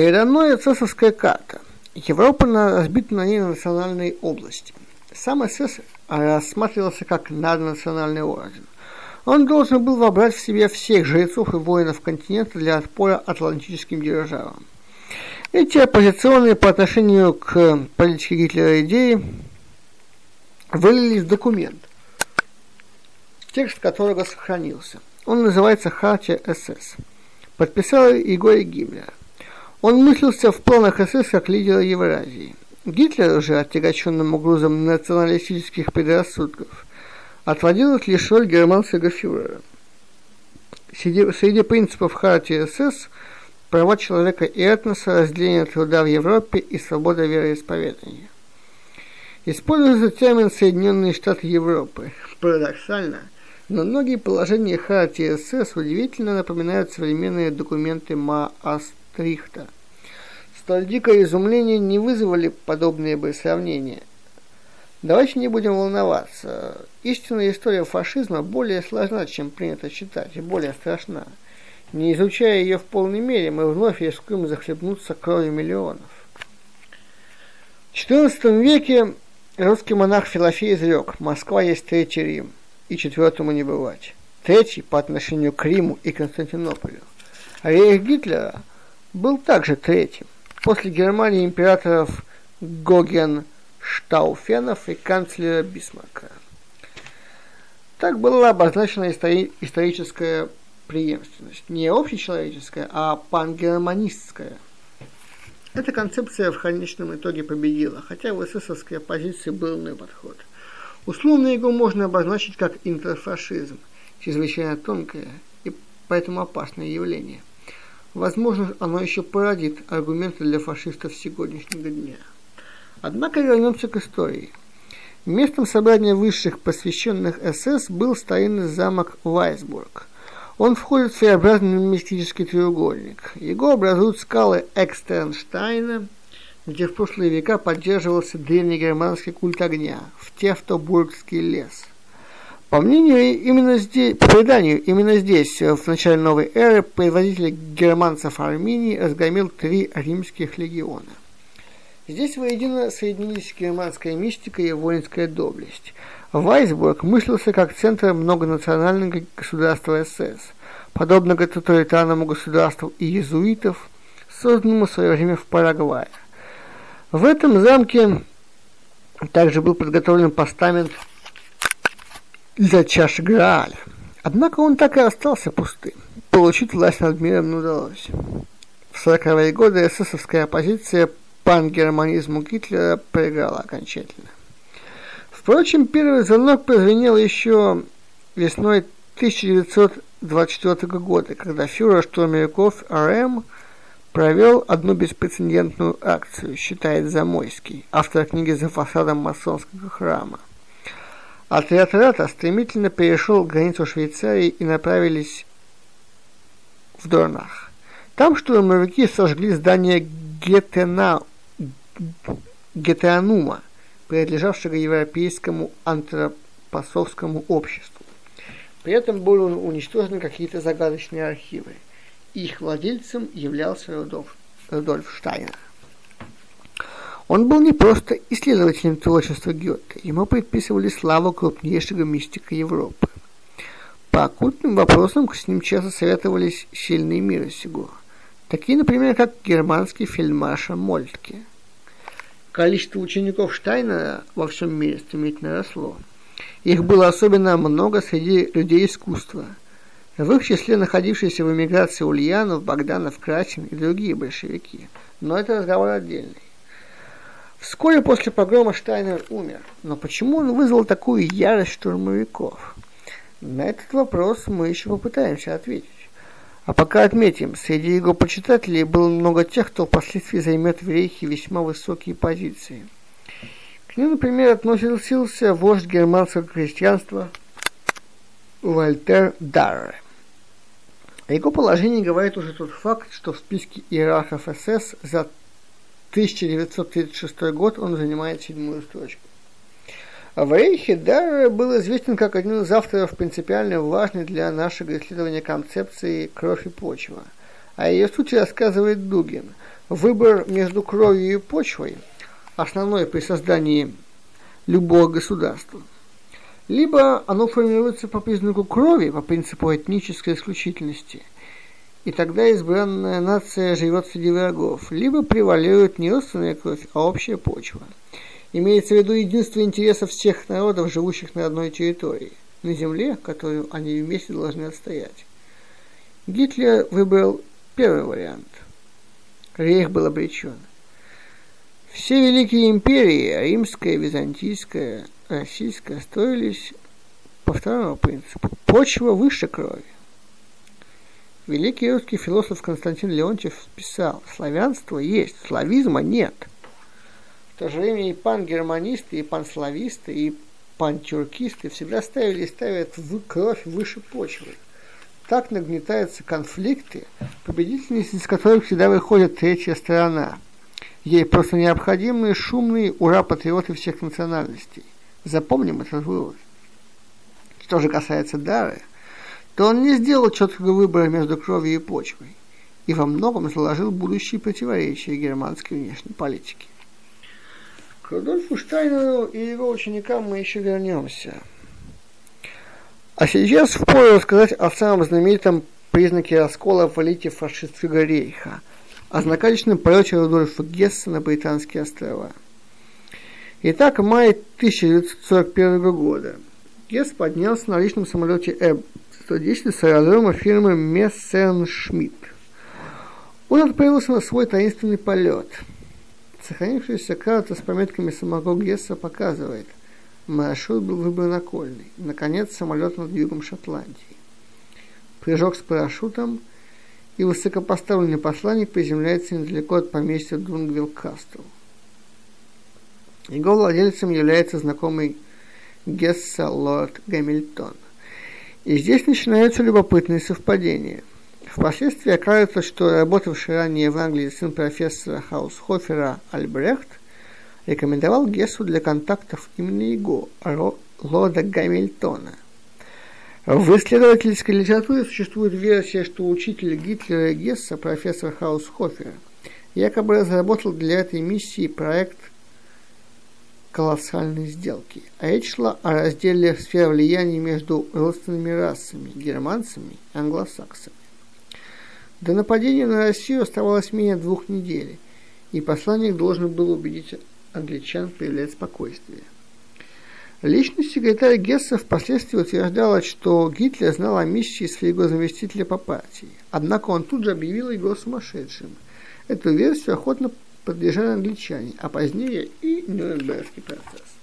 Передо мной ССовская карта. Европа разбита на ней национальные области. Сам СС рассматривался как наднациональный орден. Он должен был вобрать в себя всех жрецов и воинов континента для отпора атлантическим державам. Эти оппозиционные по отношению к политике Гитлера идеи вылились в документ, текст которого сохранился. Он называется «Хартия СС». Подписал Игорь Гиммлер. Он мыслился в планах СС как лидера Евразии. Гитлер же, отягощенным грузом националистических предрассудков, отводил их лишь роль германского фюрера. Среди, среди принципов Хартии СС права человека и этноса, разделение труда в Европе и свобода вероисповедания. Используется термин Соединенные Штаты Европы. Парадоксально, но многие положения Хартии СС удивительно напоминают современные документы Маастрихта. Столь дикое изумление не вызвали подобные бы сравнения. Давайте не будем волноваться. Истинная история фашизма более сложна, чем принято считать, и более страшна. Не изучая ее в полной мере, мы вновь рискуем захлебнуться кровью миллионов. В XIV веке русский монарх Филофей изрек «Москва есть Третий Рим, и четвертому не бывать». Третий по отношению к Риму и Константинополю. Рейх Гитлера был также третьим. После Германии императоров Гоген, Штауфенов и канцлера Бисмарка. Так была обозначена истори- историческая преемственность. Не общечеловеческая, а пангерманистская. Эта концепция в конечном итоге победила, хотя в эсэсовской оппозиции был иной подход. Условно его можно обозначить как интерфашизм, чрезвычайно тонкое и поэтому опасное явление. Возможно, оно еще породит аргументы для фашистов сегодняшнего дня. Однако вернемся к истории. Местом собрания высших посвященных СС был старинный замок Вайсбург – он входит в своеобразный мистический треугольник. Его образуют скалы Экстернштайна, где в прошлые века поддерживался древнегерманский культ огня, в Тевтобургский лес. По мнению, именно здесь, по преданию, именно здесь, в начале новой эры, предводитель германцев Армении разгромил три римских легиона. Здесь воедино соединились германская мистика и воинская доблесть – Вайсбург мыслился как центр многонационального государства СС, подобно тоталитарному государству иезуитов, созданному в свое время в Парагвае. В этом замке также был подготовлен постамент для чаши Грааля. Однако он так и остался пустым. Получить власть над миром не удалось. В 40-е годы эсэсовская оппозиция пангерманизму Гитлера проиграла окончательно. Впрочем, первый звонок прозвенел еще весной 1924 года, когда фюрер штурмовиков РМ провел одну беспрецедентную акцию, считает Замойский, автор книги «За фасадом масонского храма». Отряд Рата стремительно перешел границу Швейцарии и направились в Дорнах. Там штурмовики сожгли здание Гетена, Гетеанума, принадлежавшего европейскому антропосовскому обществу. При этом были уничтожены какие-то загадочные архивы. Их владельцем являлся Рудольф, Рудольф Штайнер. Он был не просто исследователем творчества Гёте, ему предписывали славу крупнейшего мистика Европы. По оккультным вопросам с ним часто советовались сильные мира сего, такие, например, как германский фельдмаршал Мольтке – количество учеников Штайна во всем мире стремительно росло. Их было особенно много среди людей искусства. В их числе находившиеся в эмиграции Ульянов, Богданов, Красин и другие большевики. Но это разговор отдельный. Вскоре после погрома Штайнер умер. Но почему он вызвал такую ярость штурмовиков? На этот вопрос мы еще попытаемся ответить. А пока отметим, среди его почитателей было много тех, кто впоследствии займет в рейхе весьма высокие позиции. К ним, например, относился вождь германского крестьянства Вольтер Дарре. О его положении говорит уже тот факт, что в списке иерархов СС за 1936 год он занимает седьмую строчку. В Рейхе Дарре был известен как один из авторов принципиально важной для нашего исследования концепции «кровь и почва», О ее сути рассказывает Дугин. Выбор между кровью и почвой – основной при создании любого государства. Либо оно формируется по признаку крови, по принципу этнической исключительности, и тогда избранная нация живет среди врагов, либо превалирует не родственная а общая почва. Имеется в виду единство интересов всех народов, живущих на одной территории, на земле, которую они вместе должны отстоять. Гитлер выбрал первый вариант. Рейх был обречен. Все великие империи, римская, византийская, российская, строились по второму принципу. Почва выше крови. Великий русский философ Константин Леонтьев писал, славянство есть, славизма нет. В то же время и пан-германисты, и пан-слависты, и пан-тюркисты всегда ставили и ставят в кровь выше почвы. Так нагнетаются конфликты, победительницы из которых всегда выходит третья сторона. Ей просто необходимы шумные ура-патриоты всех национальностей. Запомним этот вывод. Что же касается Дары, то он не сделал четкого выбора между кровью и почвой и во многом заложил будущие противоречия германской внешней политики. К Рудольфу Штайнеру и его ученикам мы еще вернемся. А сейчас впору рассказать о самом знаменитом признаке раскола в элите фашистского рейха, о знакомительном полете Рудольфа Гесса на Британские острова. Итак, май 1941 года Гесс поднялся на личном самолете Эб-110 с фирмы Мессеншмитт. Он отправился на свой таинственный полет. Сохранившаяся карта с пометками самого Гесса показывает – Маршрут был выбран окольный. Наконец, самолет над югом Шотландии. Прыжок с парашютом, и высокопоставленный посланник приземляется недалеко от поместья Дунгвилл Кастл. Его владельцем является знакомый Гесса Лорд Гамильтон. И здесь начинаются любопытные совпадения. Впоследствии окажется, что работавший ранее в Англии сын профессора Хаусхофера Альбрехт рекомендовал Гессу для контактов именно его, лорда Гамильтона. В исследовательской литературе существует версия, что учитель Гитлера Гесса, профессор Хаусхофер, якобы разработал для этой миссии проект колоссальной сделки. А речь шла о разделе сфер влияния между родственными расами, германцами и англосаксами. До нападения на Россию оставалось менее двух недель, и посланник должен был убедить англичан проявлять спокойствие. Личность секретаря Гесса впоследствии утверждала, что Гитлер знал о миссии своего заместителя по партии, однако он тут же объявил его сумасшедшим. Эту версию охотно поддержали англичане, а позднее и Нюрнбергский процесс.